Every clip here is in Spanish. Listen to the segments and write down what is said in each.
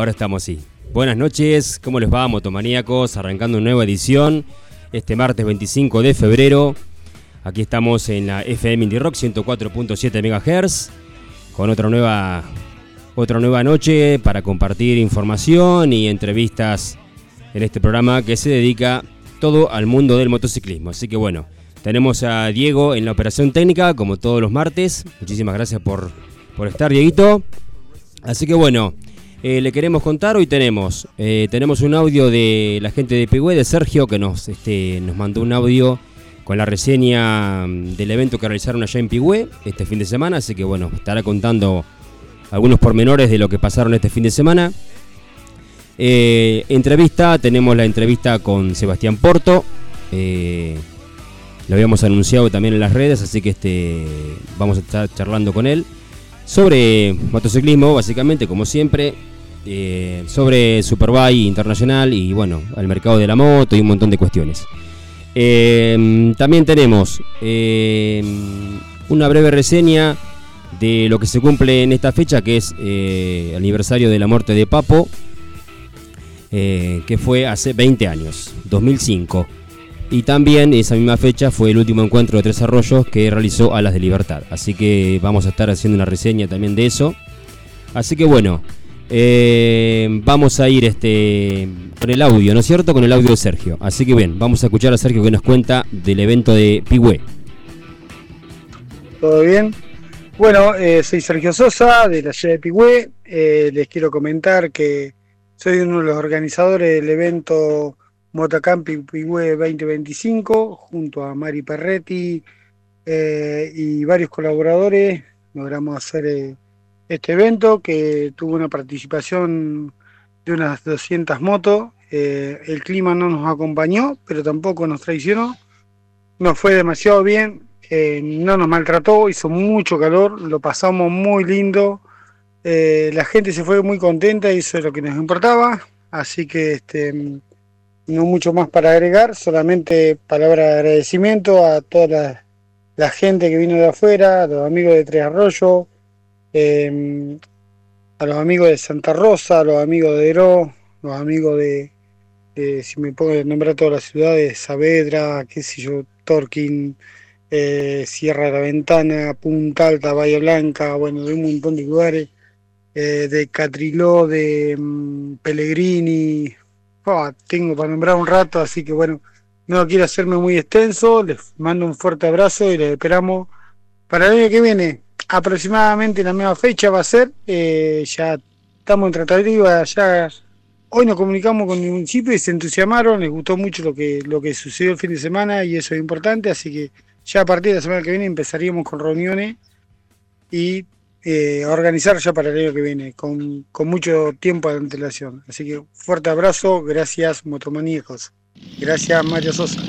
Ahora estamos sí. Buenas noches, ¿cómo les va, motomaníacos? Arrancando una nueva edición este martes 25 de febrero. Aquí estamos en la FM Indie Rock 104.7 MHz con otra nueva, otra nueva noche para compartir información y entrevistas en este programa que se dedica todo al mundo del motociclismo. Así que bueno, tenemos a Diego en la operación técnica como todos los martes. Muchísimas gracias por por estar, Dieguito. Así que bueno, eh, le queremos contar, hoy tenemos, eh, tenemos un audio de la gente de Pigüe, de Sergio, que nos, este, nos mandó un audio con la reseña mm, del evento que realizaron allá en Pigüe este fin de semana, así que bueno, estará contando algunos pormenores de lo que pasaron este fin de semana. Eh, entrevista, tenemos la entrevista con Sebastián Porto. lo habíamos anunciado también en las redes, así que este, vamos a estar charlando con él sobre motociclismo, básicamente, como siempre, eh, sobre Superbike internacional y bueno, al mercado de la moto y un montón de cuestiones. Eh, también tenemos eh, una breve reseña de lo que se cumple en esta fecha, que es el aniversario de la muerte de Papo, que fue hace 20 años, 2005. Y también esa misma fecha fue el último encuentro de Tres Arroyos que realizó Alas de Libertad. Así que vamos a estar haciendo una reseña también de eso. Así que bueno, eh, vamos a ir este, con el audio, ¿no es cierto? Con el audio de Sergio. Así que bien, vamos a escuchar a Sergio que nos cuenta del evento de Pigüe. ¿Todo bien? Bueno, eh, soy Sergio Sosa de la ciudad de Pigüe. Eh, les quiero comentar que soy uno de los organizadores del evento Motocamping Pigüe 2025, junto a Mari Perretti eh, y varios colaboradores, logramos hacer eh, este evento que tuvo una participación de unas 200 motos. Eh, el clima no nos acompañó, pero tampoco nos traicionó. Nos fue demasiado bien, no nos maltrató, hizo mucho calor, lo pasamos muy lindo. la gente se fue muy contenta es lo que nos importaba. Así que este, no mucho más para agregar, solamente palabra de agradecimiento a toda la, gente que vino de afuera, a los amigos de Tres Arroyos, em, a los amigos de Santa Rosa, a los amigos de Heró, los amigos de, si me puedo nombrar todas las ciudades, Saavedra, qué sé yo, Torquín, eh, Sierra de la Ventana, Punta Alta, Bahía Blanca, bueno, de un montón de lugares, eh, de Catriló, de mm, Pellegrini, Tengo para nombrar un rato, así que bueno, no quiero hacerme muy extenso, les mando un fuerte abrazo y les esperamos para el año que viene. Aproximadamente la misma fecha va a ser, eh, ya estamos en tratativa, ya hoy nos comunicamos con el municipio y se entusiasmaron, les gustó mucho lo que, lo que sucedió el fin de semana y eso es importante, así que ya a partir de la semana que viene empezaríamos con reuniones y eh, organizar ya para el año que viene, con, mucho tiempo de antelación. Así que fuerte abrazo, gracias motomaníacos. Gracias Mario Sosa.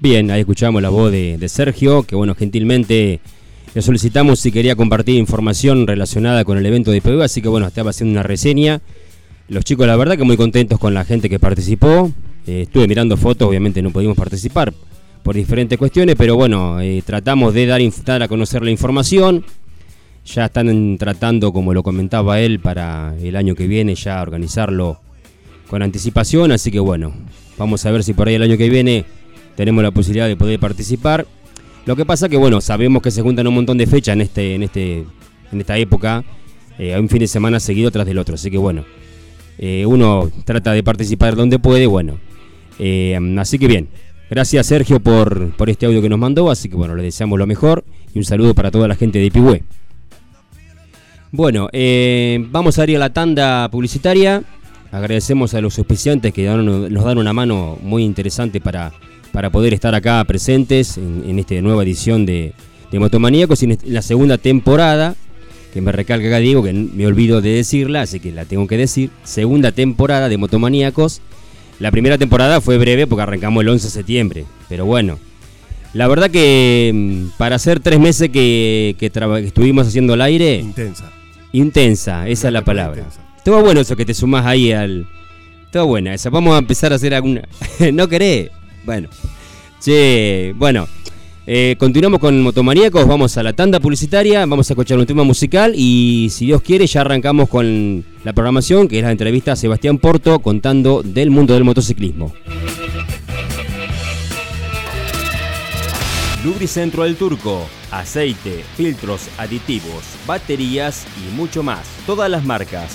Bien, ahí escuchamos la voz de, Sergio, que bueno, gentilmente le solicitamos si quería compartir información relacionada con el evento de PB, así que bueno, estaba haciendo una reseña. Los chicos, la verdad que muy contentos con la gente que participó. Eh, estuve mirando fotos, obviamente no pudimos participar por diferentes cuestiones, pero bueno, eh, tratamos de dar, a conocer la información. Ya están tratando, como lo comentaba él, para el año que viene ya organizarlo con anticipación, así que bueno, vamos a ver si por ahí el año que viene tenemos la posibilidad de poder participar. Lo que pasa que bueno, sabemos que se juntan un montón de fechas en este, en este, en esta época, eh, un fin de semana seguido tras del otro, así que bueno, eh, uno trata de participar donde puede, bueno. Eh, así que bien, gracias Sergio por, por este audio que nos mandó, así que bueno, le deseamos lo mejor y un saludo para toda la gente de Pigüe. Bueno, vamos a ir a la tanda publicitaria. Agradecemos a los auspiciantes que nos dan una mano muy interesante para, para poder estar acá presentes en, esta nueva edición de, de Motomaníacos en la segunda temporada. Que me recalca acá Diego, que me olvido de decirla, así que la tengo que decir. Segunda temporada de Motomaníacos. La primera temporada fue breve porque arrancamos el 11 de septiembre. Pero bueno, la verdad que mm, para hacer tres meses que, que, estuvimos haciendo el aire. Intensa. Intensa, esa es la palabra. Todo bueno eso que te sumás ahí al. Todo buena esa. Vamos a empezar a hacer alguna. ¿No querés? Bueno. Che, bueno. Eh, continuamos con Motomaníacos, vamos a la tanda publicitaria, vamos a escuchar un tema musical y si Dios quiere ya arrancamos con la programación, que es la entrevista a Sebastián Porto contando del mundo del motociclismo. Lubricentro del Turco, aceite, filtros, aditivos, baterías y mucho más. Todas las marcas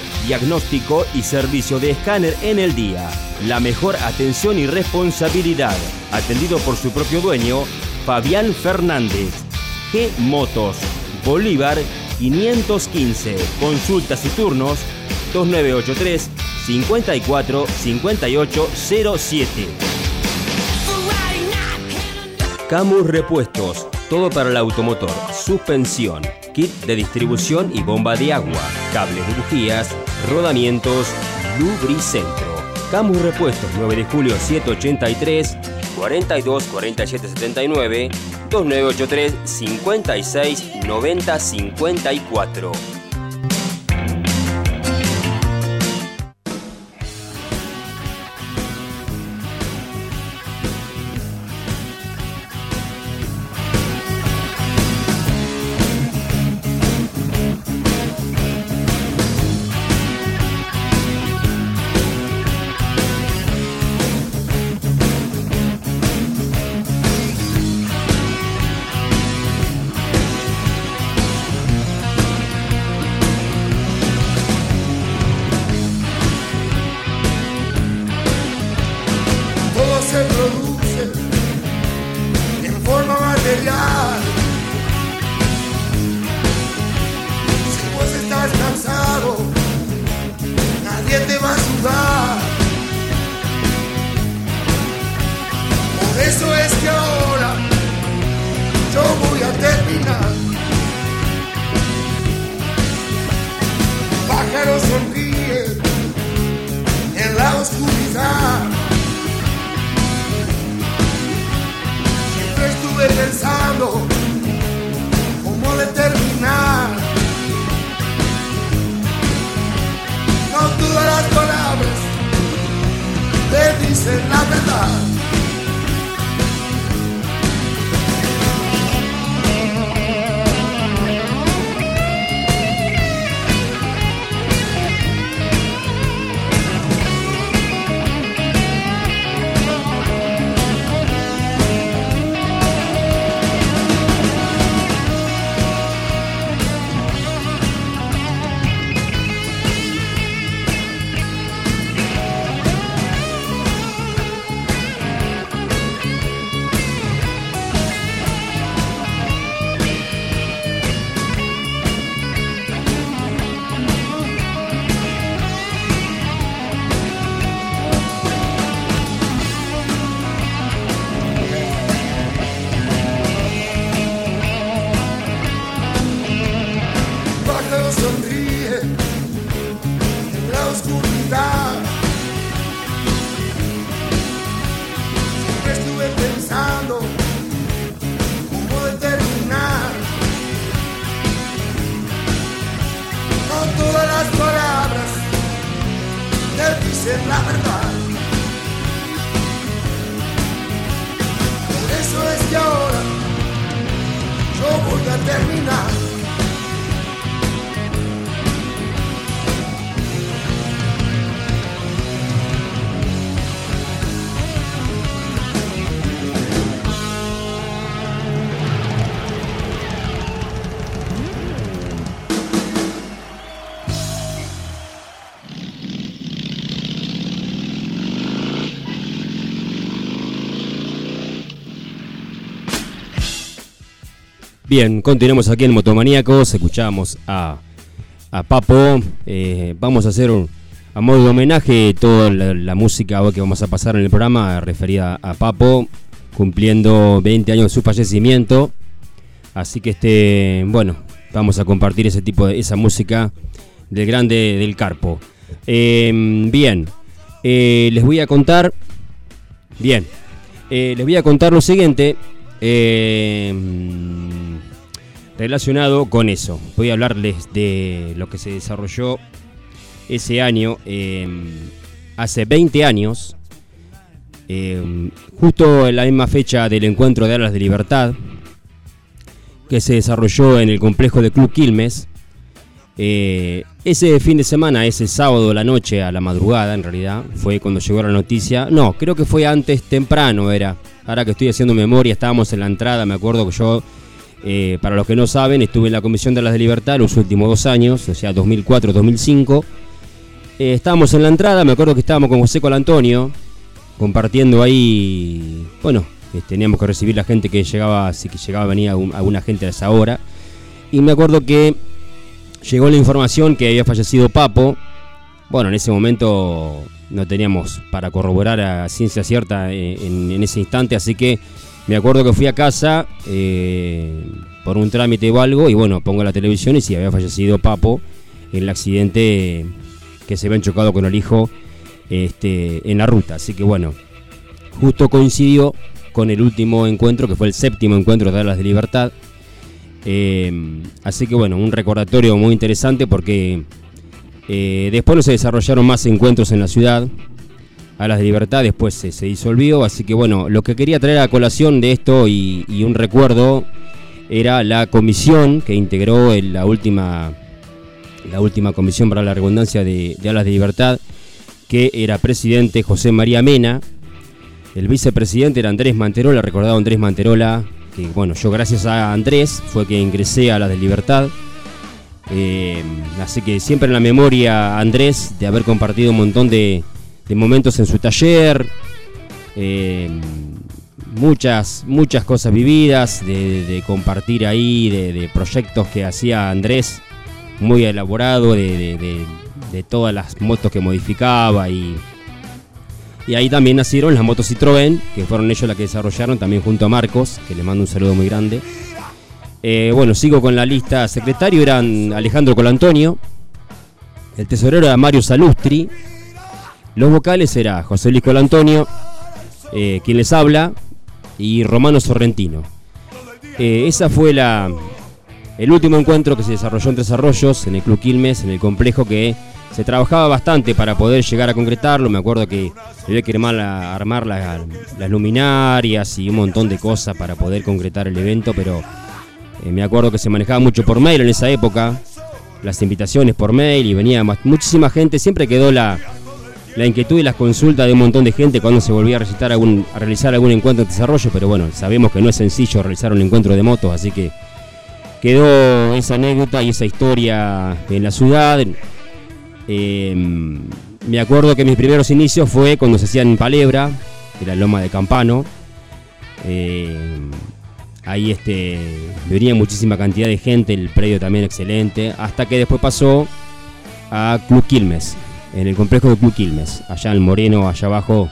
diagnóstico y servicio de escáner en el día. La mejor atención y responsabilidad. Atendido por su propio dueño, Fabián Fernández. G Motos, Bolívar 515. Consultas y turnos 2983 54 58 07. Camus Repuestos, todo para el automotor, suspensión, kit de distribución y bomba de agua, cables de bujías, rodamientos, Lubricentro. Camus Repuestos 9 de julio 783 42 47 79 2983 56 90 54. Bien, continuamos aquí en Motomaníacos, escuchamos a, Papo, eh, vamos a hacer un, a modo de homenaje toda la, música que vamos a pasar en el programa referida a Papo, cumpliendo 20 años de su fallecimiento, así que este, bueno, vamos a compartir ese tipo de, esa música del grande del Carpo. Eh, bien, eh, les voy a contar, bien, eh, les voy a contar lo siguiente, eh, relacionado con eso. Voy a hablarles de lo que se desarrolló ese año, eh, hace 20 años, eh, justo en la misma fecha del encuentro de Alas de Libertad, que se desarrolló en el complejo de Club Quilmes. Eh, ese fin de semana, ese sábado la noche a la madrugada, en realidad, fue cuando llegó la noticia. No, creo que fue antes, temprano era. Ahora que estoy haciendo memoria, estábamos en la entrada, me acuerdo que yo, eh, para los que no saben, estuve en la Comisión de las de Libertad los últimos dos años, o sea, 2004-2005. Eh, estábamos en la entrada, me acuerdo que estábamos con José Colantonio, compartiendo ahí, bueno, eh, teníamos que recibir la gente que llegaba, así que llegaba, venía un- alguna gente a esa hora. Y me acuerdo que llegó la información que había fallecido Papo. Bueno, en ese momento no teníamos para corroborar a ciencia cierta en, en ese instante, así que me acuerdo que fui a casa eh, por un trámite o algo y bueno, pongo la televisión y sí, había fallecido Papo en el accidente que se habían chocado con el hijo este, en la ruta. Así que bueno, justo coincidió con el último encuentro, que fue el séptimo encuentro de Alas de Libertad. Eh, así que bueno, un recordatorio muy interesante porque eh, después no se desarrollaron más encuentros en la ciudad. Alas de Libertad después se, se disolvió. Así que bueno, lo que quería traer a colación de esto y, y un recuerdo era la comisión que integró en la última, la última comisión para la redundancia de, de Alas de Libertad, que era presidente José María Mena. El vicepresidente era Andrés Manterola, recordado Andrés Manterola, que bueno, yo gracias a Andrés fue que ingresé a las de Libertad. Eh, así que siempre en la memoria Andrés de haber compartido un montón de, de momentos en su taller. Eh, muchas, muchas cosas vividas, de, compartir ahí, de, proyectos que hacía Andrés, muy elaborado, de, todas las motos que modificaba y, y ahí también nacieron las motos Citroën, que fueron ellos las que desarrollaron, también junto a Marcos, que le mando un saludo muy grande. Eh, bueno, sigo con la lista. Secretario eran Alejandro Colantonio, el tesorero era Mario Salustri, los vocales era José Luis Colantonio, eh, quien les habla, y Romano Sorrentino. Eh, esa fue la, el último encuentro que se desarrolló en Tres Arroyos, en el Club Quilmes, en el complejo que se trabajaba bastante para poder llegar a concretarlo. Me acuerdo que había que armar, armar las luminarias y un montón de cosas para poder concretar el evento, pero eh, me acuerdo que se manejaba mucho por mail en esa época, las invitaciones por mail y venía muchísima gente. Siempre quedó la, la inquietud y las consultas de un montón de gente cuando se volvía a, realizar algún encuentro de desarrollo, pero bueno, sabemos que no es sencillo realizar un encuentro de motos, así que quedó esa anécdota y esa historia en la ciudad. Em, me acuerdo que mis primeros inicios fue cuando se hacían en Palebra, que era Loma de Campano. Em, ahí este, venía muchísima cantidad de gente, el predio también excelente, hasta que después pasó a Club Quilmes, en el complejo de Club Quilmes, allá en Moreno, allá abajo.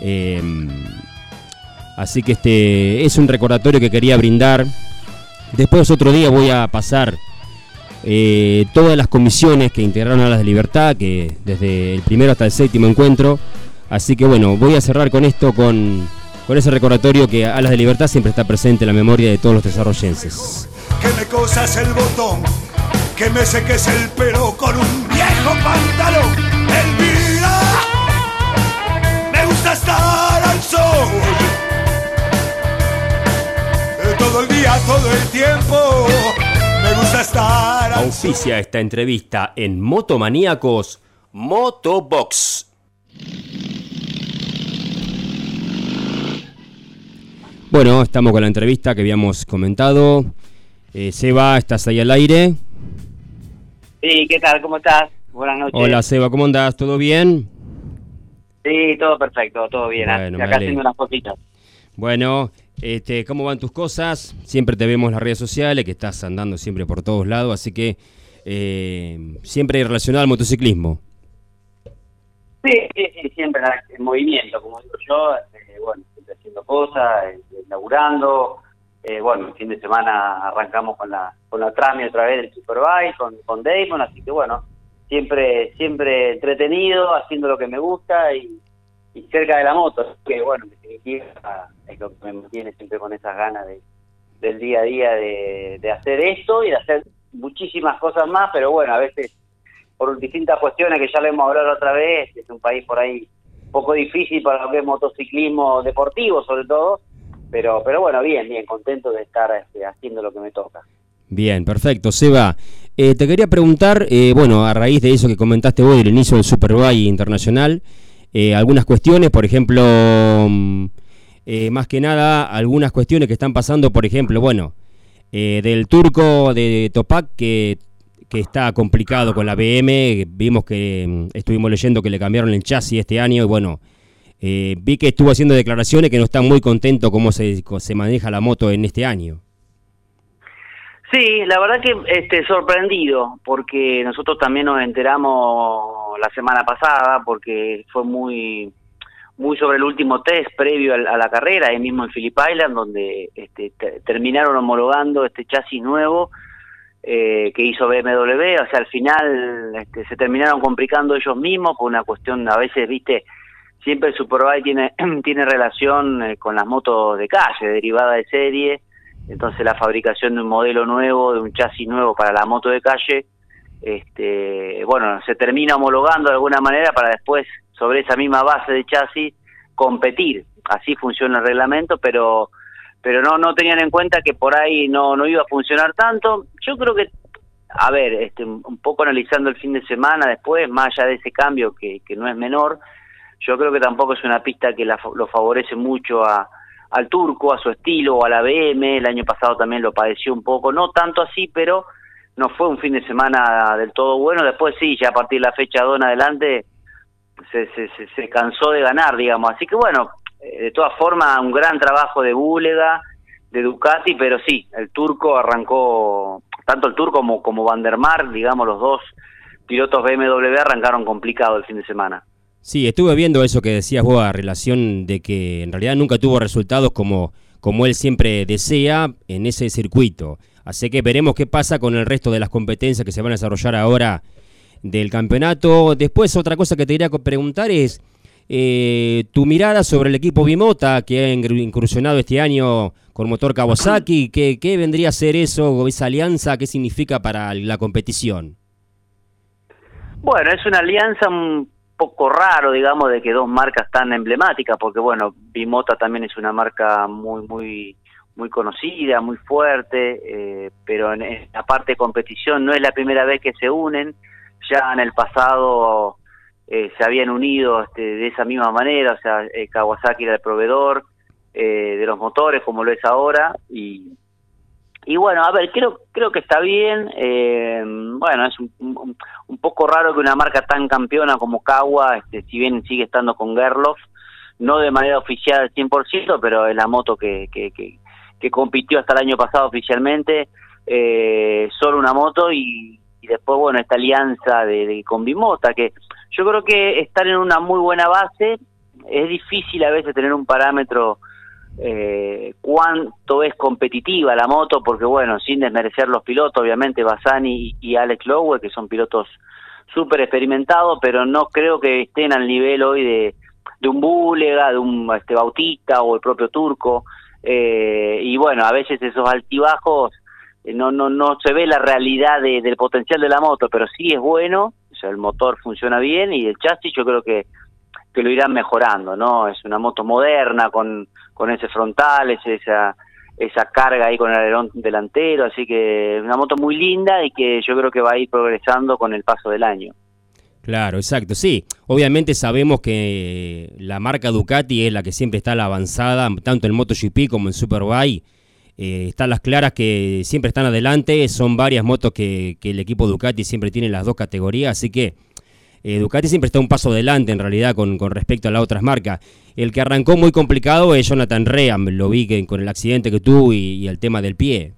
Em, así que este es un recordatorio que quería brindar. Después otro día voy a pasar eh, todas las comisiones que integraron a las de libertad, que desde el primero hasta el séptimo encuentro. Así que bueno, voy a cerrar con esto, con, con ese recordatorio que a las de libertad siempre está presente en la memoria de todos los desarrollenses. Que me cosas el botón que me seques el pelo con un viejo pantalón. Elvira, me gusta estar al sol. Todo el día, todo el tiempo, me gusta estar al Auspicia esta entrevista en Motomaníacos Motobox. Bueno, estamos con la entrevista que habíamos comentado. Eh, Seba, ¿estás ahí al aire? Sí, ¿qué tal? ¿Cómo estás? Buenas noches. Hola, Seba, ¿cómo andás? ¿Todo bien? Sí, todo perfecto, todo bien. Bueno, acá haciendo unas cositas. Bueno, este, ¿cómo van tus cosas? Siempre te vemos en las redes sociales, que estás andando siempre por todos lados, así que eh, siempre relacionado al motociclismo. Sí, sí, sí, siempre en movimiento, como digo yo, eh, bueno, siempre haciendo cosas, eh, laburando, eh, bueno, el fin de semana arrancamos con la con la Trami otra vez del Superbike, con, con Damon, así que bueno, siempre siempre entretenido, haciendo lo que me gusta y, cerca de la moto, que bueno, es lo que me mantiene siempre con esas ganas de, del día a día de, de hacer esto y de hacer muchísimas cosas más, pero bueno, a veces por distintas cuestiones que ya lo hemos hablado otra vez, es un país por ahí un poco difícil para lo que es motociclismo deportivo sobre todo, pero pero bueno, bien, bien, contento de estar este, haciendo lo que me toca. Bien, perfecto. Seba, eh, te quería preguntar, eh, bueno, a raíz de eso que comentaste vos del inicio del Superbike Internacional, eh, algunas cuestiones, por ejemplo, mm, más que nada, algunas cuestiones que están pasando, por ejemplo, bueno, del turco de Topac que, está complicado con la BM, vimos que mm, estuvimos leyendo que le cambiaron el chasis este año y bueno, eh, vi que estuvo haciendo declaraciones que no está muy contento cómo se maneja la moto en este año. Sí, la verdad que este, sorprendido, porque nosotros también nos enteramos la semana pasada, porque fue muy muy sobre el último test previo a, la carrera, ahí mismo en Phillip Island, donde este, terminaron homologando este chasis nuevo eh, que hizo BMW, o sea, al final este, se terminaron complicando ellos mismos por una cuestión, a veces, viste, siempre el Superbike tiene, tiene relación eh, con las motos de calle, derivada de serie, entonces la fabricación de un modelo nuevo, de un chasis nuevo para la moto de calle, este, bueno, se termina homologando de alguna manera para después, sobre esa misma base de chasis, competir. Así funciona el reglamento, pero pero no no tenían en cuenta que por ahí no no iba a funcionar tanto. Yo creo que a ver, este un poco analizando el fin de semana después, más allá de ese cambio que, que no es menor, yo creo que tampoco es una pista que lo favorece mucho a, al turco, a su estilo o a la BM. El año pasado también lo padeció un poco, no tanto así, pero no fue un fin de semana del todo bueno. Después sí, ya a partir de la fecha 2 en adelante se, se, se, cansó de ganar, digamos. Así que bueno, Eh, de todas formas, un gran trabajo de Búlega, de Ducati, pero sí, el turco arrancó, tanto el turco como, como Van der Mar, digamos, los dos pilotos BMW arrancaron complicado el fin de semana. Sí, estuve viendo eso que decías vos a relación de que en realidad nunca tuvo resultados como, como él siempre desea en ese circuito. Así que veremos qué pasa con el resto de las competencias que se van a desarrollar ahora del campeonato. Después otra cosa que te quería preguntar es eh, tu mirada sobre el equipo Bimota que ha incursionado este año con motor Kawasaki. ¿Qué, ¿Qué vendría a ser eso, esa alianza? ¿Qué significa para la competición? Bueno, es una alianza poco raro, digamos, de que dos marcas tan emblemáticas, porque bueno, Bimota también es una marca muy, muy, muy conocida, muy fuerte, eh, pero en, la parte de competición no es la primera vez que se unen, ya en el pasado eh, se habían unido este, de esa misma manera, o sea, eh, Kawasaki era el proveedor de los motores, como lo es ahora, y y bueno, a ver, creo creo que está bien. Bueno, es un, un, poco raro que una marca tan campeona como Kawa, este, si bien sigue estando con Gerloff, no de manera oficial al 100%, pero es la moto que, que, que, compitió hasta el año pasado oficialmente, eh, solo una moto y, después, bueno, esta alianza de, de, con Bimota, que yo creo que estar en una muy buena base, es difícil a veces tener un parámetro eh, cuánto es competitiva la moto, porque bueno, sin desmerecer los pilotos, obviamente Bassani y Alex Lowe, que son pilotos súper experimentados, pero no creo que estén al nivel hoy de, de un Búlega, de un este, Bautista o el propio Turco, eh, y bueno, a veces esos altibajos eh, no, no, no se ve la realidad del potencial de la moto, pero sí es bueno, o sea, el motor funciona bien y el chasis yo creo que que lo irán mejorando, ¿no? Es una moto moderna con, con ese frontal, esa, esa carga ahí con el alerón delantero, así que una moto muy linda y que yo creo que va a ir progresando con el paso del año. Claro, exacto, sí. Obviamente sabemos que la marca Ducati es la que siempre está a la avanzada, tanto en MotoGP como en Superbike. Eh, están las claras que siempre están adelante, son varias motos que, que el equipo Ducati siempre tiene en las dos categorías, así que eh, Ducati siempre está un paso adelante en realidad con, respecto a las otras marcas. El que arrancó muy complicado es Jonathan Rea, lo vi que, con el accidente que tuvo y, el tema del pie.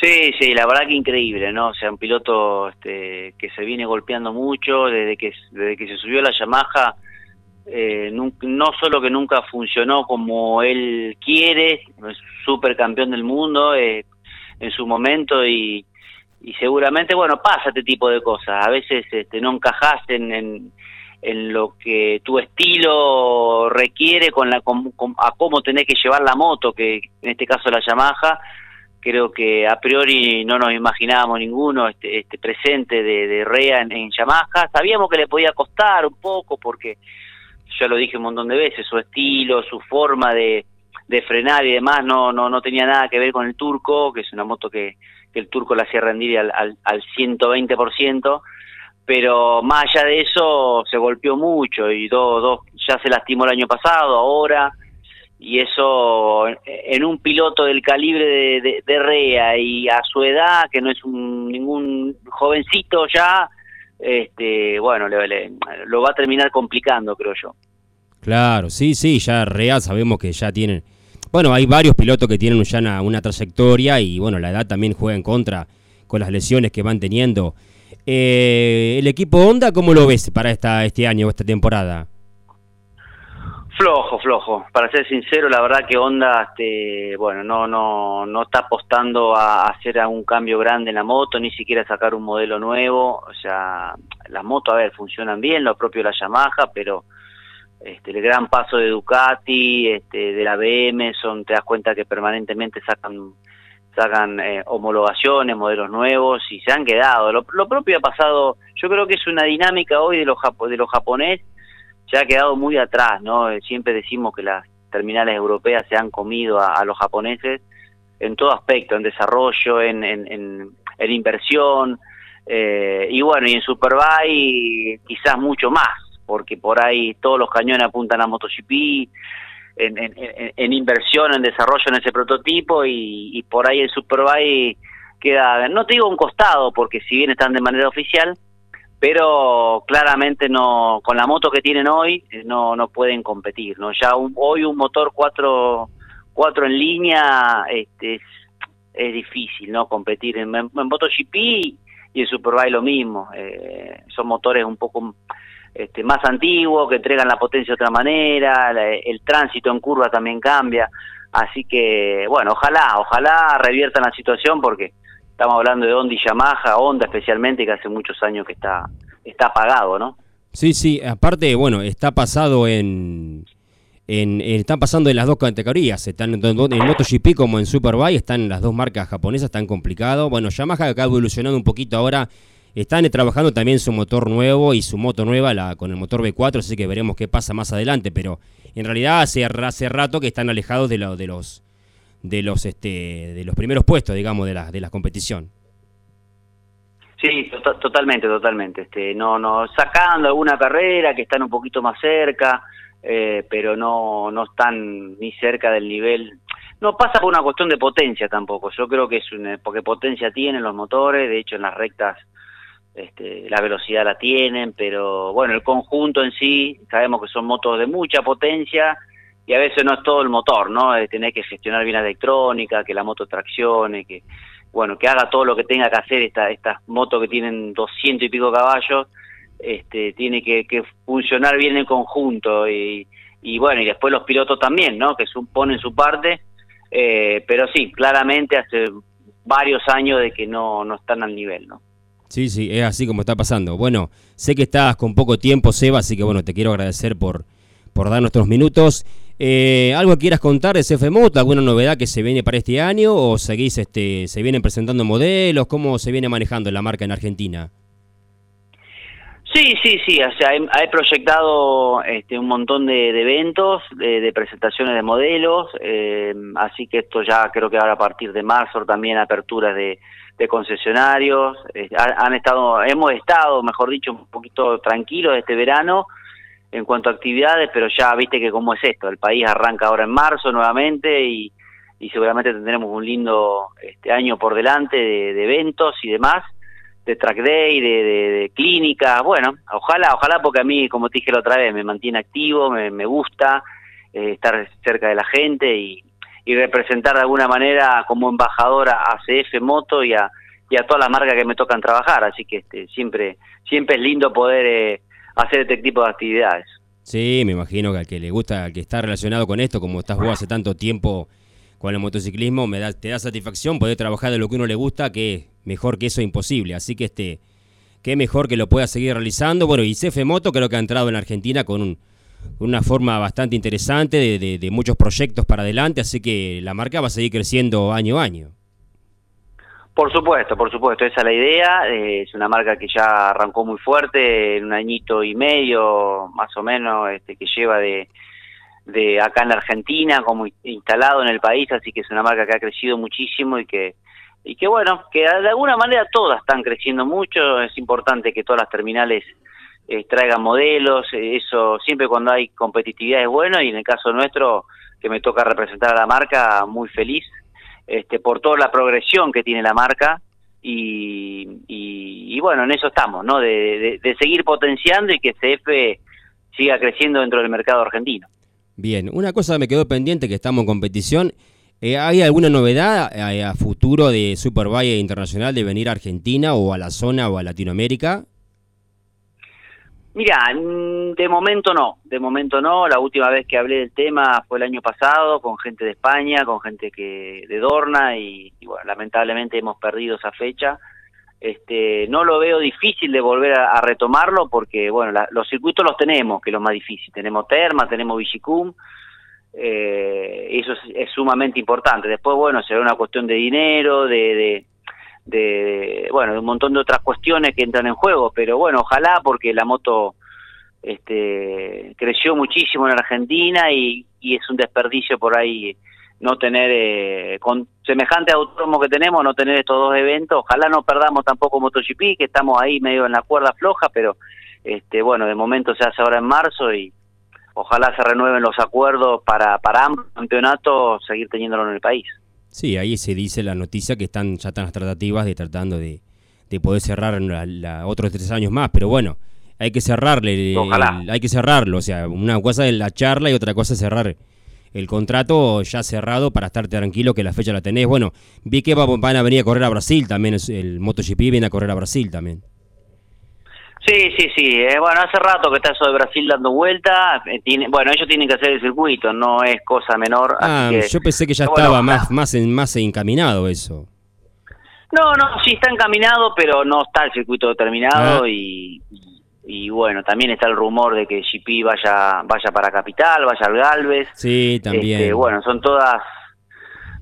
Sí, sí, la verdad que increíble, ¿no? O sea, un piloto este, que se viene golpeando mucho desde que, desde que se subió a la Yamaha. Eh, no, solo que nunca funcionó como él quiere, es supercampeón del mundo eh, en su momento y, y seguramente, bueno, pasa este tipo de cosas. A veces este, no encajas en, en, lo que tu estilo requiere con la con, a cómo tenés que llevar la moto, que en este caso la Yamaha. Creo que a priori no nos imaginábamos ninguno este, este presente de, de Rea en, Yamaha. Sabíamos que le podía costar un poco porque ya lo dije un montón de veces, su estilo, su forma de, de frenar y demás no, no, no tenía nada que ver con el turco, que es una moto que, el turco la hacía rendir al, al, al 120%, pero más allá de eso se golpeó mucho y dos, dos, ya se lastimó el año pasado, ahora, y eso en un piloto del calibre de, Rea y a su edad, que no es un, ningún jovencito ya, este, bueno, le, lo va a terminar complicando, creo yo. Claro, sí, sí, ya Rea sabemos que ya tienen bueno, hay varios pilotos que tienen ya una, trayectoria y bueno, la edad también juega en contra con las lesiones que van teniendo. Eh, ¿El equipo Honda cómo lo ves para esta, este año o esta temporada? Flojo, flojo. Para ser sincero, la verdad que Honda, este, bueno, no, no, no está apostando a hacer algún cambio grande en la moto, ni siquiera sacar un modelo nuevo. O sea, las motos, a ver, funcionan bien, lo propio la Yamaha, pero este, el gran paso de Ducati, este, de la BM, son, te das cuenta que permanentemente sacan sacan eh, homologaciones, modelos nuevos y se han quedado. Lo, propio ha pasado, yo creo que es una dinámica hoy de los, de los japoneses, se ha quedado muy atrás, ¿no? Eh, siempre decimos que las terminales europeas se han comido a, los japoneses en todo aspecto, en desarrollo, en, en, en, inversión, eh, y bueno, y en Superbike quizás mucho más, porque por ahí todos los cañones apuntan a MotoGP, en, en, en, inversión, en desarrollo en ese prototipo y, por ahí el Superbike queda, no te digo un costado, porque si bien están de manera oficial, pero claramente no con la moto que tienen hoy eh, no no pueden competir no ya hoy un motor 4 cuatro en línea este es, difícil no competir. En, en, MotoGP y en Superbike lo mismo eh, son motores un poco este, más antiguos que entregan la potencia de otra manera el tránsito en curva también cambia así que bueno ojalá ojalá reviertan la situación porque estamos hablando de Honda y Yamaha, Honda especialmente, que hace muchos años que está, está apagado, ¿no? Sí, sí, aparte, bueno, está pasado en, en, están pasando en las dos categorías, están en, en MotoGP como en Superbike, están las dos marcas japonesas, están complicado. Bueno, Yamaha acá evolucionando un poquito ahora, están trabajando también su motor nuevo y su moto nueva la, con el motor V4, así que veremos qué pasa más adelante, pero en realidad hace, hace rato que están alejados de, lo, de los de los este de los primeros puestos, digamos, de la, de la competición. Sí, totalmente, totalmente. Este, no, no, sacando alguna carrera que están un poquito más cerca, eh, pero no, no están ni cerca del nivel. No pasa por una cuestión de potencia tampoco. Yo creo que es una, porque potencia tienen los motores, de hecho en las rectas este, la velocidad la tienen, pero bueno, el conjunto en sí, sabemos que son motos de mucha potencia y a veces no es todo el motor, ¿no? tener que gestionar bien la electrónica, que la moto traccione, que bueno, que haga todo lo que tenga que hacer esta, estas motos que tienen 200 y pico caballos, este, tiene que, funcionar bien en conjunto y, y, bueno, y después los pilotos también, ¿no? Que ponen su parte, eh, pero sí, claramente hace varios años de que no, no están al nivel, ¿no? Sí, sí, es así como está pasando. Bueno, sé que estás con poco tiempo, Seba, así que bueno, te quiero agradecer por, por dar nuestros minutos. Eh, ¿Algo que quieras contar de CFMOT? ¿Alguna novedad que se viene para este año? ¿O seguís, este, se vienen presentando modelos? ¿Cómo se viene manejando la marca en Argentina? Sí, sí, sí. O sea, he, proyectado este, un montón de, eventos, de, presentaciones de modelos. Eh, así que esto ya creo que ahora a partir de marzo también aperturas de, concesionarios. Eh, han, estado, hemos estado, mejor dicho, un poquito tranquilos este verano en cuanto a actividades, pero ya viste que cómo es esto, el país arranca ahora en marzo nuevamente y, seguramente tendremos un lindo este año por delante de, eventos y demás, de track day, de, de, clínicas, bueno, ojalá, ojalá porque a mí, como te dije la otra vez, me mantiene activo, me, gusta eh, estar cerca de la gente y, representar de alguna manera como embajador a CF Moto y a, y a todas las marcas que me tocan trabajar, así que este, siempre, siempre es lindo poder... Eh, hacer este tipo de actividades. Sí, me imagino que al que le gusta, al que está relacionado con esto, como estás vos hace tanto tiempo con el motociclismo, me da, te da satisfacción poder trabajar de lo que uno le gusta, que mejor que eso es imposible. Así que este, qué mejor que lo pueda seguir realizando. Bueno, y CF Moto creo que ha entrado en Argentina con una forma bastante interesante de, de muchos proyectos para adelante, así que la marca va a seguir creciendo año a año. Por supuesto, por supuesto, esa es la idea. Eh, es una marca que ya arrancó muy fuerte, en un añito y medio más o menos, este, que lleva de, de acá en la Argentina como instalado en el país, así que es una marca que ha crecido muchísimo y que y que bueno, que de alguna manera todas están creciendo mucho. Es importante que todas las terminales eh, traigan modelos, eh, eso siempre cuando hay competitividad es bueno y en el caso nuestro que me toca representar a la marca muy feliz este, por toda la progresión que tiene la marca y, bueno, en eso estamos, ¿no? De, seguir potenciando y que CF siga creciendo dentro del mercado argentino. Bien, una cosa me quedó pendiente que estamos en competición. Eh, ¿Hay alguna novedad eh, a, futuro de Superbike Internacional de venir a Argentina o a la zona o a Latinoamérica? Mira, mm, de momento no, de momento no. La última vez que hablé del tema fue el año pasado con gente de España, con gente que de Dorna y, bueno, lamentablemente hemos perdido esa fecha. Este, no lo veo difícil de volver a, retomarlo porque bueno, los circuitos los tenemos, que es lo más difícil. Tenemos Terma, tenemos Vigicum, eh, eso es, sumamente importante. Después bueno, será una cuestión de dinero, de de bueno de un montón de otras cuestiones que entran en juego pero bueno ojalá porque la moto este creció muchísimo en Argentina y, y es un desperdicio por ahí no tener eh, con semejante autónomo que tenemos no tener estos dos eventos. Ojalá no perdamos tampoco MotoGP que estamos ahí medio en la cuerda floja pero este bueno de momento se hace ahora en marzo y ojalá se renueven los acuerdos para para ambos campeonatos seguir teniéndolo en el país Sí, ahí se dice la noticia que están ya están las tratativas de tratando de, de poder cerrar la, la- otros tres años más, pero bueno, hay que cerrarle, el- Ojalá. hay que cerrarlo, o sea, una cosa es la charla y otra cosa es cerrar el contrato ya cerrado para estar tranquilo que la fecha la tenés. Bueno, vi que va- van a venir a correr a Brasil también, el MotoGP viene a correr a Brasil también. Sí, sí, sí. eh, bueno, hace rato que está eso de Brasil dando vuelta. eh, tiene, bueno, ellos tienen que hacer el circuito, no es cosa menor. Ah, así que- yo pensé que ya bueno, estaba ojalá. más, más, en, más encaminado eso. No, no, sí está encaminado, pero no está el circuito determinado Ah. y, y, y bueno, también está el rumor de que GP vaya vaya para Capital, vaya al Galvez. Sí, también. Este, bueno, son todas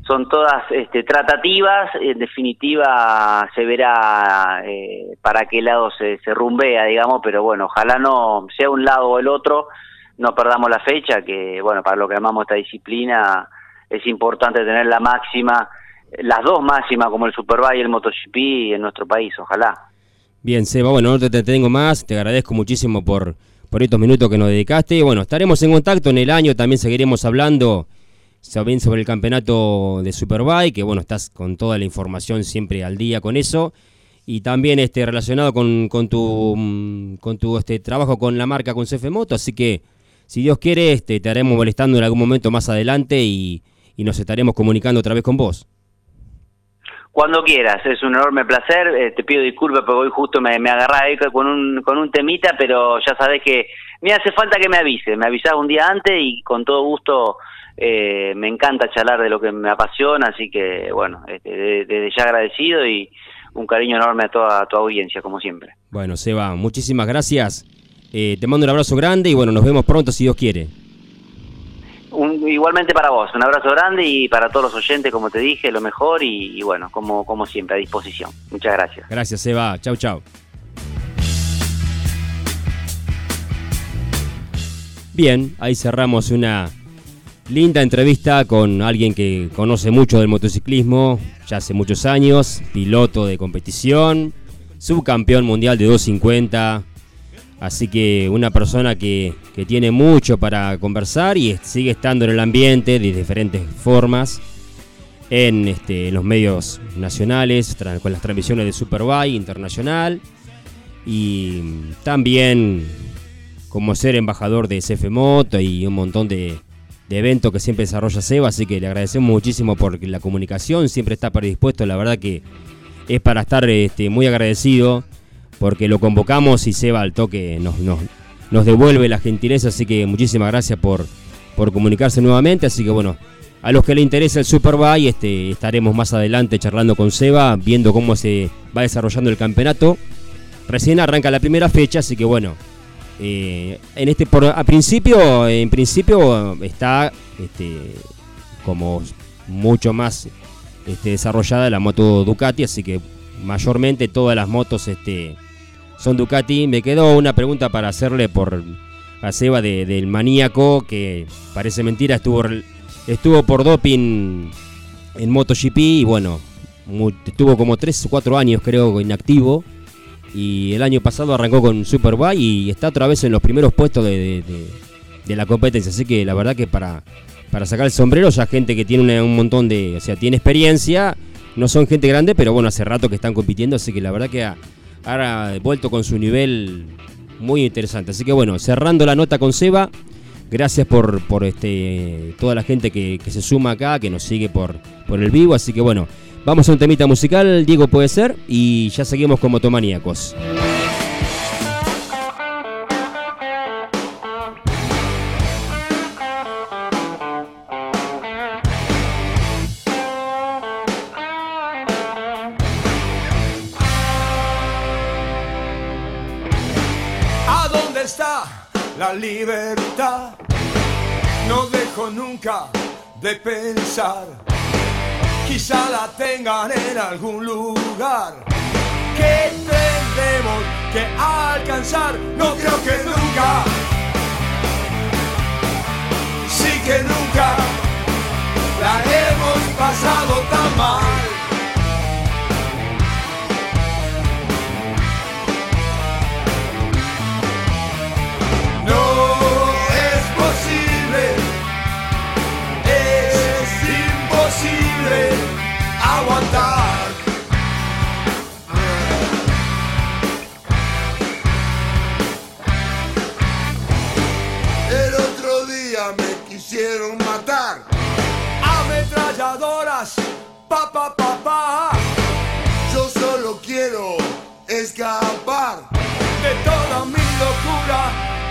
son todas este, tratativas, en definitiva se verá eh, para qué lado se, se rumbea, digamos, pero bueno, ojalá no sea un lado o el otro, no perdamos la fecha, que bueno, para lo que llamamos esta disciplina es importante tener la máxima, las dos máximas como el Superbike y el MotoGP en nuestro país, ojalá. Bien, Seba, bueno, no te detengo más, te agradezco muchísimo por, por estos minutos que nos dedicaste. Y bueno, estaremos en contacto en el año, también seguiremos hablando también sobre el campeonato de Superbike, que bueno, estás con toda la información siempre al día con eso. Y también este relacionado con, con tu mm, con tu este trabajo con la marca con CF Moto, así que si Dios quiere, este te haremos molestando en algún momento más adelante y, y nos estaremos comunicando otra vez con vos. Cuando quieras, es un enorme placer. eh, te pido disculpas porque hoy justo me, me agarré con un, con un temita, pero ya sabes que me hace falta que me avise. Me avisás un día antes y con todo gusto eh, me encanta charlar de lo que me apasiona, así que bueno, este, de- desde ya agradecido y un cariño enorme a toda tu audiencia, como siempre. Bueno, Seba, muchísimas gracias. Eh, te mando un abrazo grande y bueno, nos vemos pronto si Dios quiere. Un- igualmente para vos, un abrazo grande y para todos los oyentes, como te dije, lo mejor y, y bueno, como, como siempre, a disposición. Muchas gracias. Gracias, Seba. Chau, chau. Bien, ahí cerramos una linda entrevista con alguien que conoce mucho del motociclismo, ya hace muchos años, piloto de competición, subcampeón mundial de 250. Así que una persona que, que tiene mucho para conversar y sigue estando en el ambiente de diferentes formas en, este, los medios nacionales, con las transmisiones de Superbike Internacional y también como ser embajador de CF Moto y un montón de, de eventos que siempre desarrolla Seba, así que le agradecemos muchísimo por la comunicación, siempre está predispuesto, la verdad que es para estar este, muy agradecido porque lo convocamos y Seba al toque nos, devuelve la gentileza, así que muchísimas gracias por, por comunicarse nuevamente, así que bueno, a los que le interesa el Superbike, este, estaremos más adelante charlando con Seba, viendo cómo se va desarrollando el campeonato. Recién arranca la primera fecha, así que bueno, eh, en este por, a principio, en principio está este, como mucho más este, desarrollada la moto Ducati, así que mayormente todas las motos este, son Ducati. Me quedó una pregunta para hacerle por a Seba de- del maníaco, que parece mentira, estuvo, estuvo por doping en MotoGP y bueno, mu- estuvo como 3 o 4 años creo inactivo. Y el año pasado arrancó con Superbike y está otra vez en los primeros puestos de, de- la competencia. Así que la verdad que para, para sacar el sombrero ya gente que tiene un montón de... O sea, tiene experiencia, no son gente grande, pero bueno, hace rato que están compitiendo. Así que la verdad que ha, ha vuelto con su nivel muy interesante. Así que bueno, cerrando la nota con Seba. Gracias por, por este, toda la gente que, que se suma acá, que nos sigue por, por el vivo. Así que bueno, vamos a un temita musical, Diego puede ser, y ya seguimos con Motomaníacos. ¿A dónde está la libertad? No dejo nunca de pensar. Quizá la tengan en algún lugar que tendremos que alcanzar. No creo que nunca, sí que nunca la hemos pasado tan mal. Pa, pa, pa. Yo solo quiero escapar de toda mi locura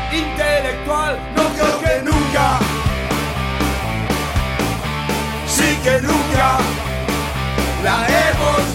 intelectual. No creo que nunca, sí que nunca la hemos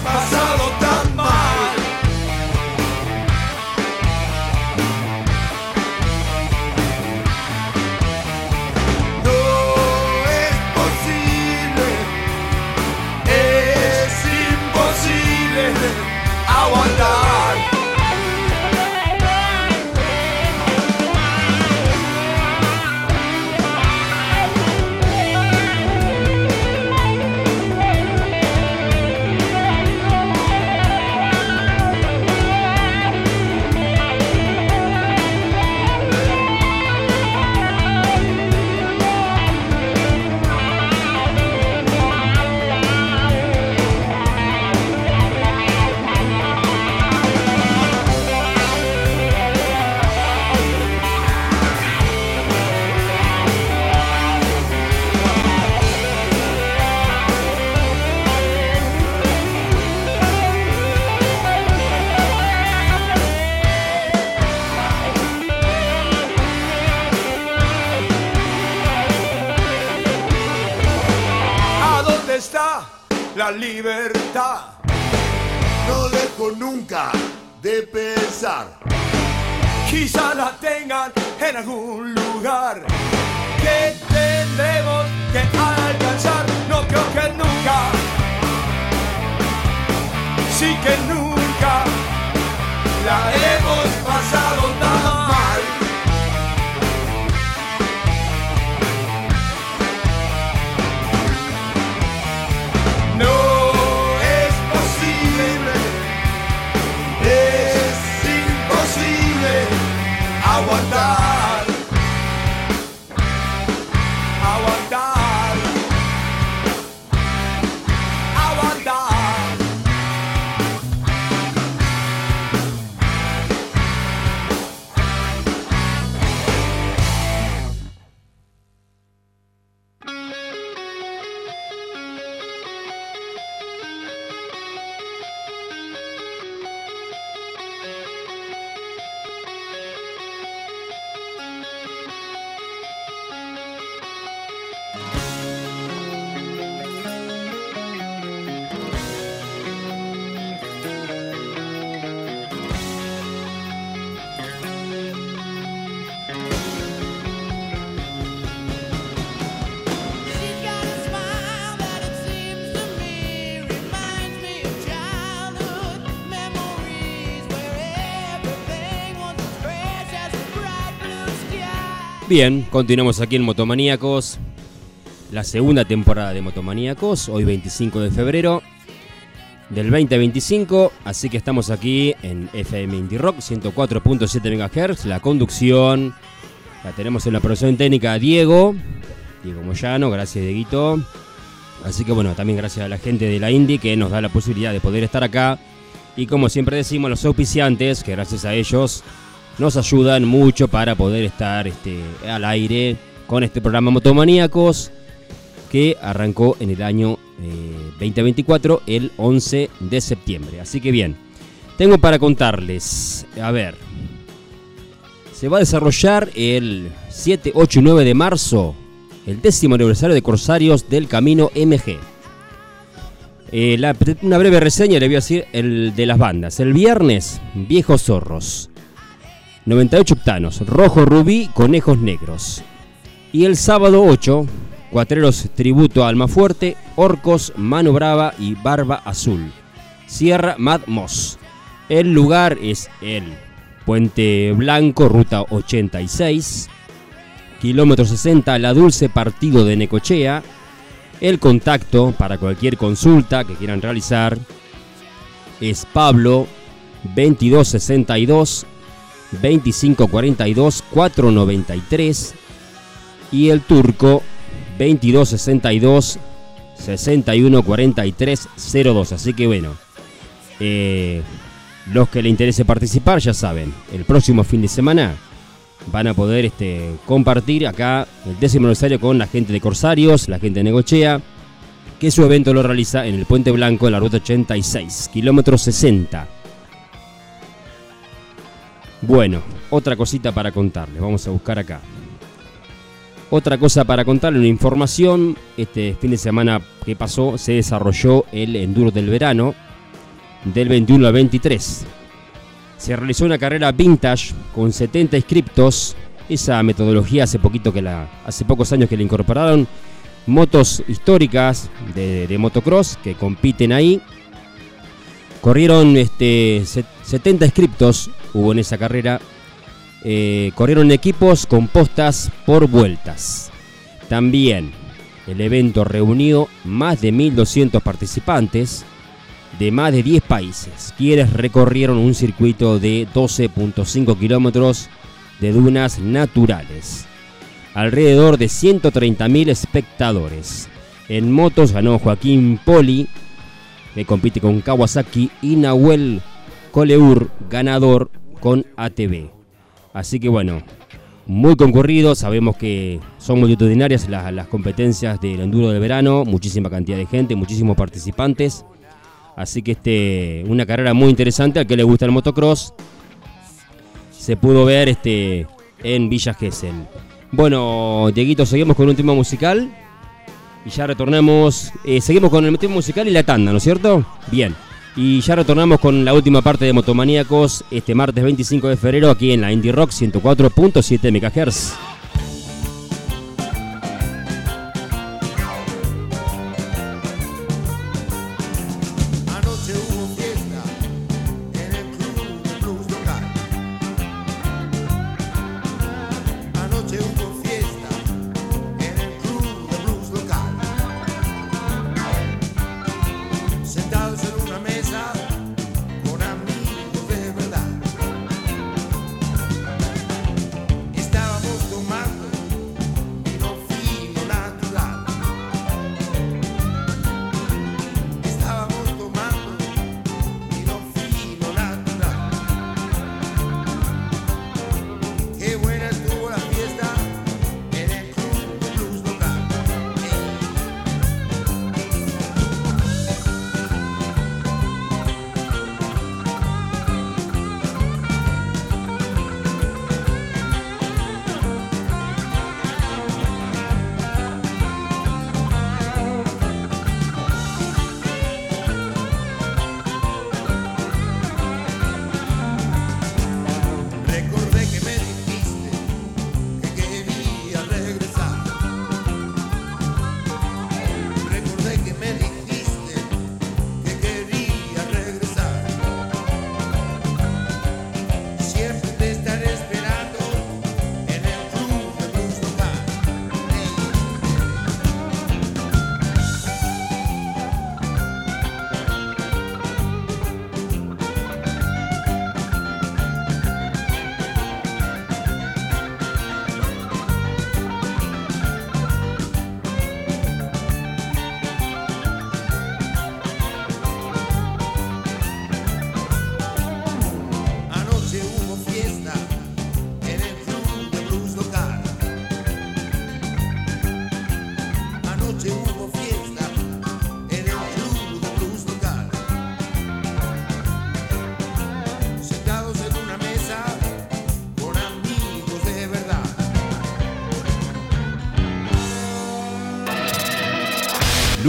Bien, continuamos aquí en Motomaníacos. La segunda temporada de Motomaníacos, hoy 25 de febrero del 2025. Así que estamos aquí en FM Indie Rock 104.7 MHz. La conducción la tenemos en la producción técnica a Diego, Diego Moyano. Gracias, Dieguito. Así que bueno, también gracias a la gente de la Indie que nos da la posibilidad de poder estar acá. Y como siempre decimos, los auspiciantes, que gracias a ellos nos ayudan mucho para poder estar este, al aire con este programa Motomaníacos que arrancó en el año eh, 2024, el 11 de septiembre. Así que bien, tengo para contarles, a ver, se va a desarrollar el 7, 8 y 9 de marzo el décimo aniversario de Corsarios del Camino MG. Eh, la- una breve reseña le voy a decir el de las bandas. El viernes, Viejos Zorros. 98 octanos, Rojo Rubí, Conejos Negros. Y el sábado 8, Cuatreros Tributo a Almafuerte, Orcos, Mano Brava y Barba Azul. Sierra Mad Moss. El lugar es el Puente Blanco, ruta 86. Kilómetro 60, La Dulce Partido de Necochea. El contacto para cualquier consulta que quieran realizar es Pablo 2262 2542 493 y el turco 2262 6143 02. Así que bueno, eh, los que le interese participar ya saben, el próximo fin de semana van a poder este, compartir acá el décimo aniversario con la gente de Corsarios, la gente de Negochea. que su evento lo realiza en el Puente Blanco en la ruta 86, kilómetro 60. Bueno, otra cosita para contarles, vamos a buscar acá. Otra cosa para contarle, una información, este fin de semana que pasó se desarrolló el Enduro del verano del 21 al 23. Se realizó una carrera vintage con 70 inscriptos, esa metodología hace poquito que la hace pocos años que la incorporaron, motos históricas de, motocross que compiten ahí. Corrieron este, se- 70 inscriptos, hubo en esa carrera. Eh, corrieron equipos compostas por vueltas. También el evento reunió más de 1.200 participantes de más de 10 países, quienes recorrieron un circuito de 12.5 kilómetros de dunas naturales. Alrededor de 130.000 espectadores. En motos ganó Joaquín Poli, que compite con Kawasaki, y Nahuel Coleur, ganador con ATV. Así que bueno, muy concurrido, sabemos que son multitudinarias las, las competencias del enduro del verano, muchísima cantidad de gente, muchísimos participantes. Así que este, una carrera muy interesante al que le gusta el motocross. Se pudo ver este, en Villa Gesell. Bueno, Dieguito, seguimos con un tema musical. Y ya retornamos. eh, seguimos con el tema musical y la tanda, ¿no es cierto? Bien. Y ya retornamos con la última parte de Motomaníacos este martes 25 de febrero aquí en la Indie Rock 104.7 MHz.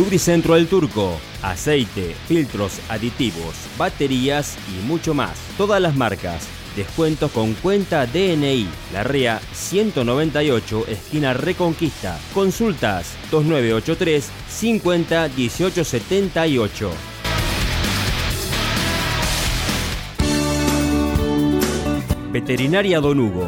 Lubricentro del Turco, aceite, filtros, aditivos, baterías y mucho más. Todas las marcas. Descuentos con cuenta DNI. La REA 198, esquina Reconquista. Consultas 2983 50 18 78. Veterinaria Don Hugo.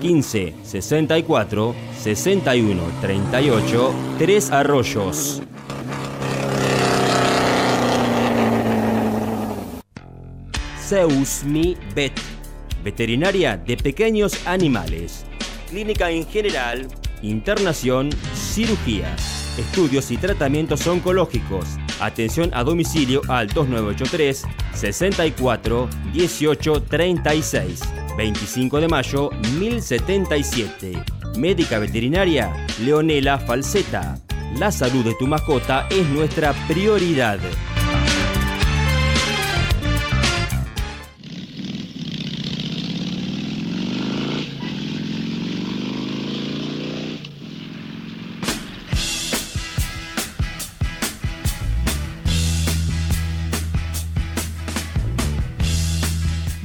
15 64 61 38 3 Arroyos. Zeus Mi Vet. Veterinaria de pequeños animales. Clínica en general. Internación. Cirugías. Estudios y tratamientos oncológicos. Atención a domicilio al 2983 64 18 36. 25 de mayo 1077. Médica veterinaria Leonela Falseta. La salud de tu mascota es nuestra prioridad.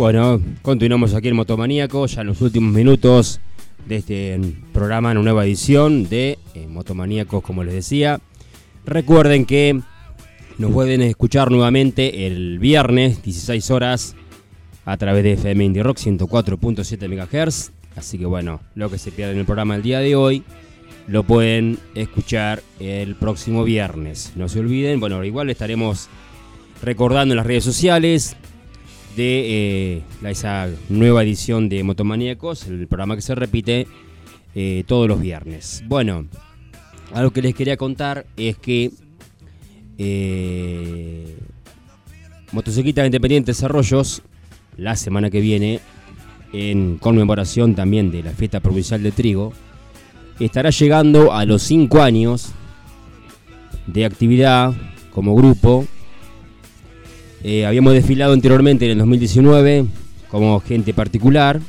Bueno, continuamos aquí en Motomaníaco, ya en los últimos minutos de este programa, en una nueva edición de eh, Motomaníacos, como les decía. Recuerden que nos pueden escuchar nuevamente el viernes, 16 horas, a través de FM Indie Rock 104.7 MHz. Así que bueno, lo que se pierde en el programa el día de hoy, lo pueden escuchar el próximo viernes. No se olviden, bueno, igual estaremos recordando en las redes sociales de eh, esa nueva edición de Motomaníacos, el programa que se repite eh, todos los viernes. Bueno, algo que les quería contar es que eh, Motocicleta Independientes Arroyos, la semana que viene, en conmemoración también de la fiesta provincial de trigo, estará llegando a los 5 años de actividad como grupo eh, habíamos desfilado anteriormente en el 2019 como gente particular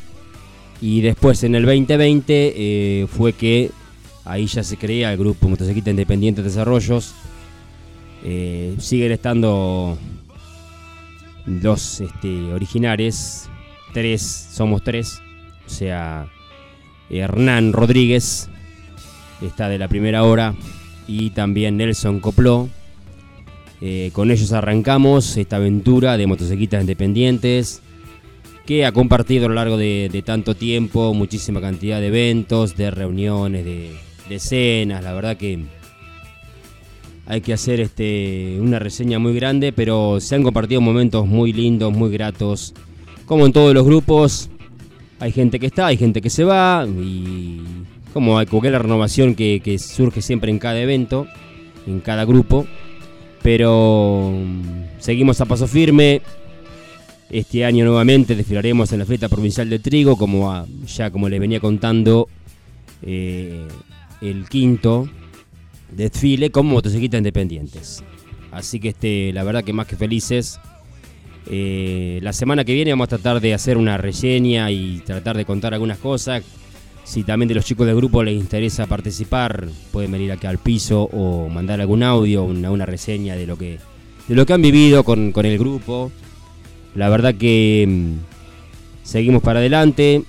y después en el 2020 eh, fue que ahí ya se crea el grupo Motocicleta Independiente Desarrollos. Eh, siguen estando los este, originales, tres, somos tres, o sea, Hernán Rodríguez está de la primera hora y también Nelson Copló. Eh, con ellos arrancamos esta aventura de motocicletas independientes que ha compartido a lo largo de, tanto tiempo muchísima cantidad de eventos, de reuniones, de, de cenas. La verdad que hay que hacer este, una reseña muy grande, pero se han compartido momentos muy lindos, muy gratos. Como en todos los grupos, hay gente que está, hay gente que se va y como hay cualquier renovación que surge siempre en cada evento, en cada grupo pero mm, seguimos a paso firme. Este año nuevamente desfilaremos en la fiesta provincial de trigo, como a- ya como les venía contando, eh, el quinto desfile como motocicletas independientes. Así que este, la verdad que más que felices. Eh, la semana que viene vamos a tratar de hacer una reseña y tratar de contar algunas cosas. Si también de los chicos del grupo les interesa participar, pueden venir acá al piso o mandar algún audio, una, una reseña de lo que de lo que han vivido con, con el grupo. La verdad que mm, seguimos para adelante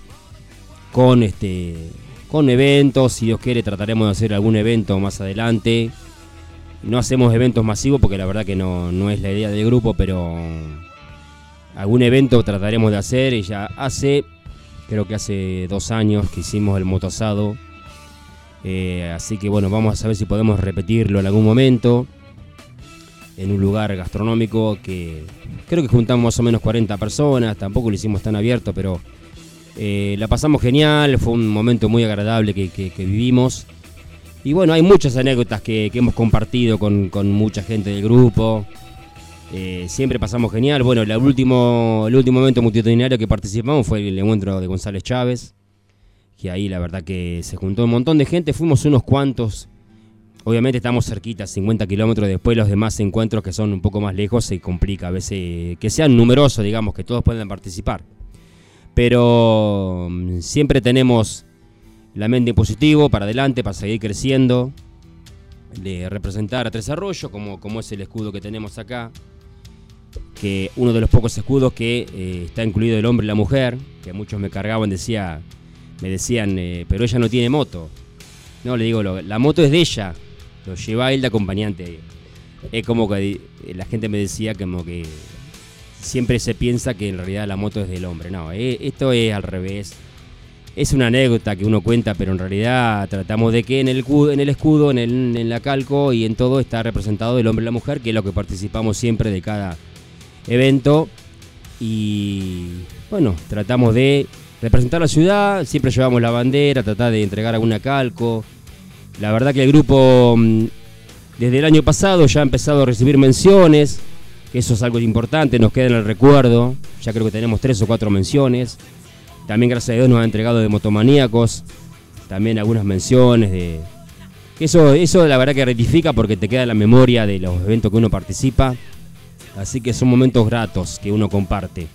con este con eventos, si Dios quiere trataremos de hacer algún evento más adelante. No hacemos eventos masivos porque la verdad que no, no es la idea del grupo, pero algún evento trataremos de hacer y ya hace Creo que hace dos años que hicimos el motosado. Eh, así que bueno, vamos a saber si podemos repetirlo en algún momento. En un lugar gastronómico que creo que juntamos más o menos 40 personas. Tampoco lo hicimos tan abierto, pero eh, la pasamos genial. Fue un momento muy agradable que, vivimos. Y bueno, hay muchas anécdotas que, hemos compartido con mucha gente del grupo. Eh, siempre pasamos genial. Bueno, el último, el último evento multitudinario que participamos fue el encuentro de González Chávez, que ahí la verdad que se juntó un montón de gente, fuimos unos cuantos. Obviamente estamos cerquita, 50 kilómetros después los demás encuentros que son un poco más lejos se complica a veces que sean numerosos, digamos, que todos puedan participar. Pero mm, siempre tenemos la mente en positivo, para adelante, para seguir creciendo, de representar a Tres Arroyos, como, como es el escudo que tenemos acá, que uno de los pocos escudos que eh, está incluido el hombre y la mujer, que muchos me cargaban, decía, me decían, eh, pero ella no tiene moto. No, le digo, la moto es de ella, lo lleva él de acompañante. Es como que eh, la gente me decía como que siempre se piensa que en realidad la moto es del hombre. No, esto es al revés. Es una anécdota que uno cuenta, pero en realidad tratamos de que en el, en el escudo, en, el- en la calco y en todo está representado el hombre y la mujer, que es lo que participamos siempre de cada evento. Y bueno, tratamos de representar la ciudad, siempre llevamos la bandera, tratar de entregar alguna calco. La verdad que el grupo mm, desde el año pasado ya ha empezado a recibir menciones, que eso es algo importante, nos queda en el recuerdo. Ya creo que tenemos tres o cuatro menciones. También gracias a Dios nos ha entregado de motomaníacos, también algunas menciones de... Eso, eso la verdad que rectifica porque te queda la memoria de los eventos que uno participa. Así que son momentos gratos que uno comparte.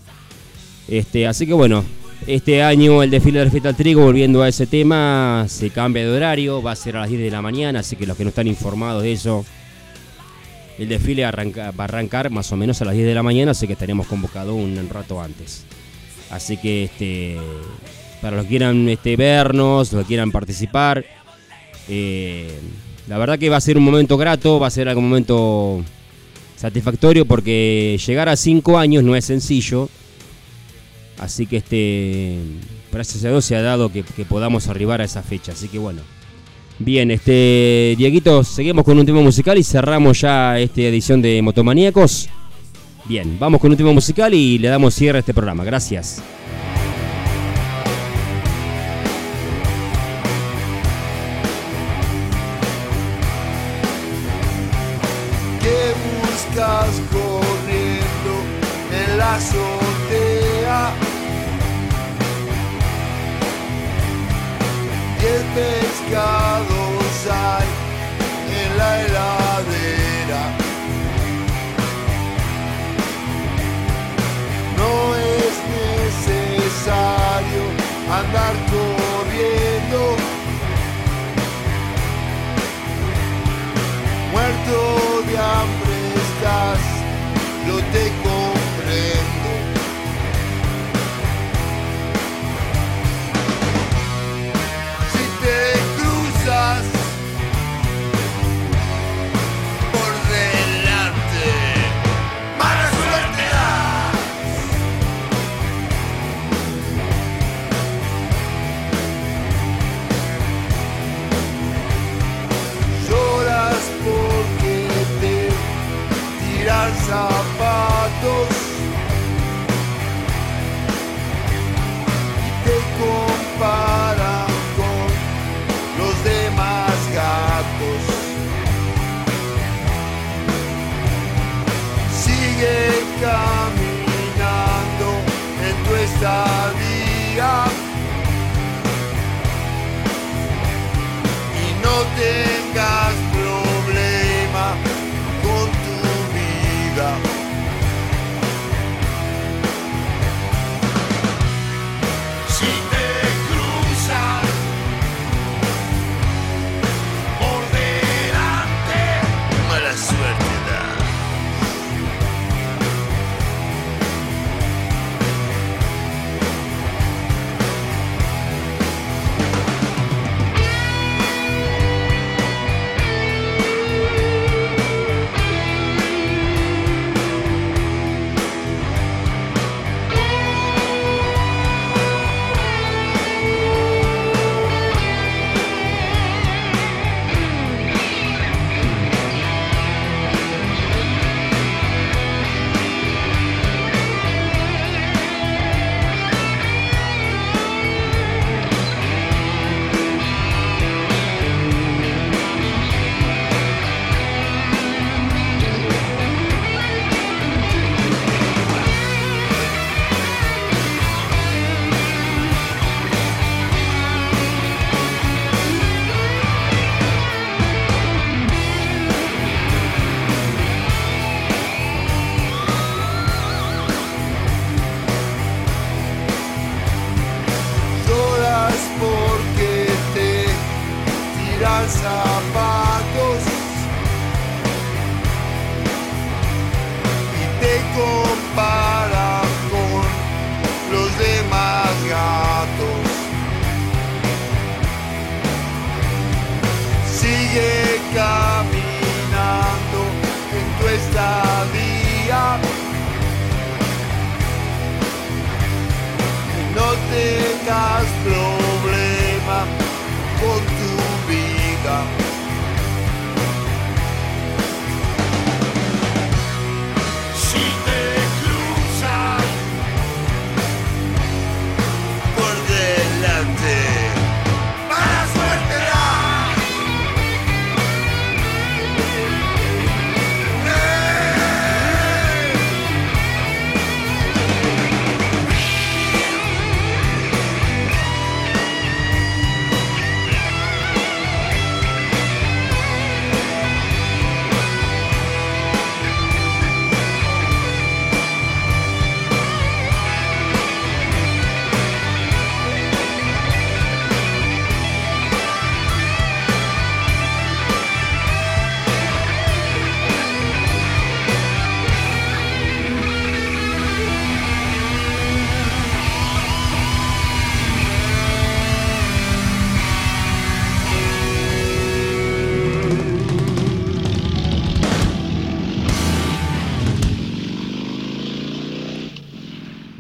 Este, así que bueno, este año el desfile del Fiesta al Trigo, volviendo a ese tema, se cambia de horario, va a ser a las 10 de la mañana, así que los que no están informados de eso, el desfile va a arrancar más o menos a las 10 de la mañana, así que estaríamos convocados un rato antes. Así que este, para los que quieran este, vernos, los que quieran participar, eh, la verdad que va a ser un momento grato, va a ser algún momento satisfactorio porque llegar a 5 años no es sencillo. Así que este, gracias a Dios se ha dado que, que podamos arribar a esa fecha. Así que bueno. Bien, este Dieguito, seguimos con un tema musical y cerramos ya esta edición de Motomaníacos. Bien, vamos con un tema musical y le damos cierre a este programa. Gracias.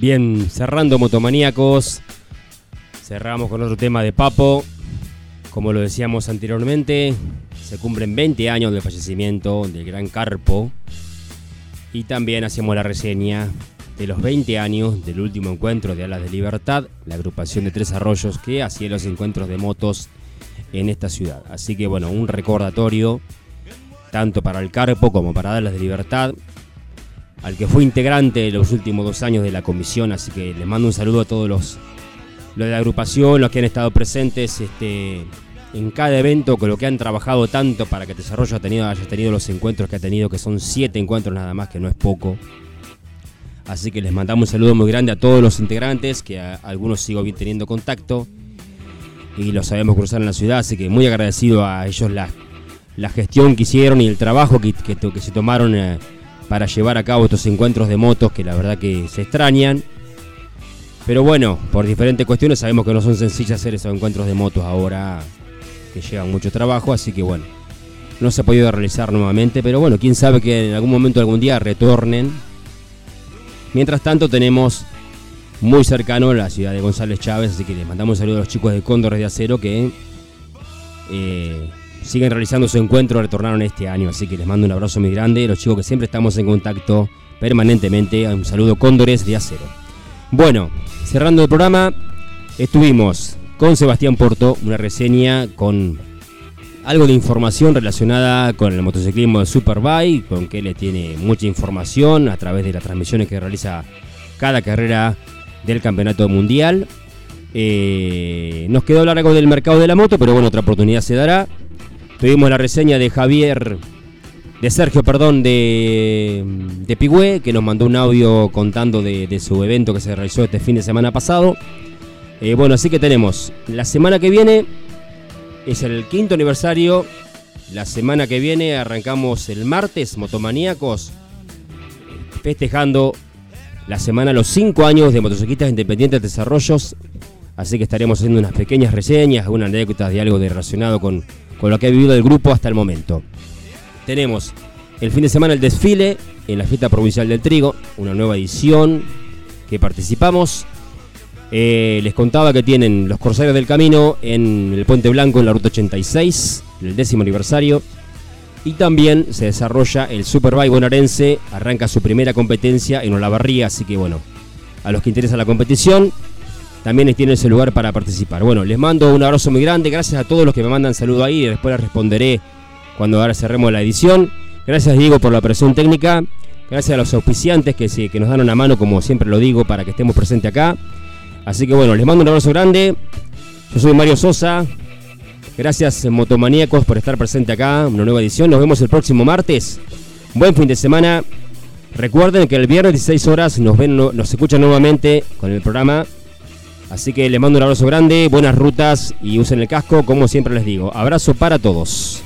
Bien, cerrando Motomaníacos. Cerramos con otro tema de Papo. Como lo decíamos anteriormente, se cumplen 20 años del fallecimiento del gran Carpo. Y también hacemos la reseña de los 20 años del último encuentro de Alas de Libertad, la agrupación de Tres Arroyos que hacía los encuentros de motos en esta ciudad. Así que bueno, un recordatorio tanto para el Carpo como para Alas de Libertad, al que fue integrante los últimos dos años de la comisión, así que les mando un saludo a todos los, los de la agrupación, los que han estado presentes este, en cada evento, con lo que han trabajado tanto para que desarrollo haya tenido, haya tenido los encuentros que ha tenido, que son siete encuentros nada más, que no es poco. Así que les mandamos un saludo muy grande a todos los integrantes, que a algunos sigo bien teniendo contacto y los sabemos cruzar en la ciudad, así que muy agradecido a ellos la, la gestión que hicieron y el trabajo que, que, que se tomaron eh, para llevar a cabo estos encuentros de motos que la verdad que se extrañan. Pero bueno, por diferentes cuestiones sabemos que no son sencillas hacer esos encuentros de motos ahora que llevan mucho trabajo, así que bueno, no se ha podido realizar nuevamente, pero bueno, quién sabe que en algún momento, algún día retornen. Mientras tanto tenemos muy cercano la ciudad de González Chávez, así que les mandamos un saludo a los chicos de Cóndores de Acero que eh, siguen realizando su encuentro, retornaron este año, así que les mando un abrazo muy grande, los chicos que siempre estamos en contacto permanentemente, un saludo Cóndores de Acero. Bueno, cerrando el programa, estuvimos con Sebastián Porto, una reseña con algo de información relacionada con el motociclismo de Superbike, con que le tiene mucha información a través de las transmisiones que realiza cada carrera del campeonato mundial. Eh, nos quedó hablar algo del mercado de la moto, pero bueno, otra oportunidad se dará. Tuvimos la reseña de Javier, de Sergio, perdón, de, de Pigüé, que nos mandó un audio contando de, de su evento que se realizó este fin de semana pasado. Eh, bueno, así que tenemos la semana que viene, es el quinto aniversario. La semana que viene arrancamos el martes, Motomaníacos, festejando la semana los 5 años de motociclistas independientes de desarrollos. Así que estaremos haciendo unas pequeñas reseñas, algunas anécdotas de algo relacionado con, con lo que ha vivido el grupo hasta el momento. Tenemos el fin de semana el desfile en la fiesta provincial del trigo, una nueva edición que participamos. Eh, les contaba que tienen los Corsarios del Camino en el Puente Blanco en la ruta 86, en el décimo aniversario. Y también se desarrolla el Superbike bonaerense, arranca su primera competencia en Olavarría, así que bueno, a los que interesa la competición, también tienen ese lugar para participar. Bueno, les mando un abrazo muy grande, gracias a todos los que me mandan saludo ahí, después les responderé cuando ahora cerremos la edición. Gracias Diego por la operación técnica, gracias a los auspiciantes que, que nos dan una mano, como siempre lo digo, para que estemos presentes acá. Así que bueno, les mando un abrazo grande. Yo soy Mario Sosa. Gracias Motomaníacos por estar presente acá, una nueva edición. Nos vemos el próximo martes. Buen fin de semana. Recuerden que el viernes 16 horas nos ven, nos escuchan nuevamente con el programa. Así que les mando un abrazo grande, buenas rutas y usen el casco, como siempre les digo. Abrazo para todos.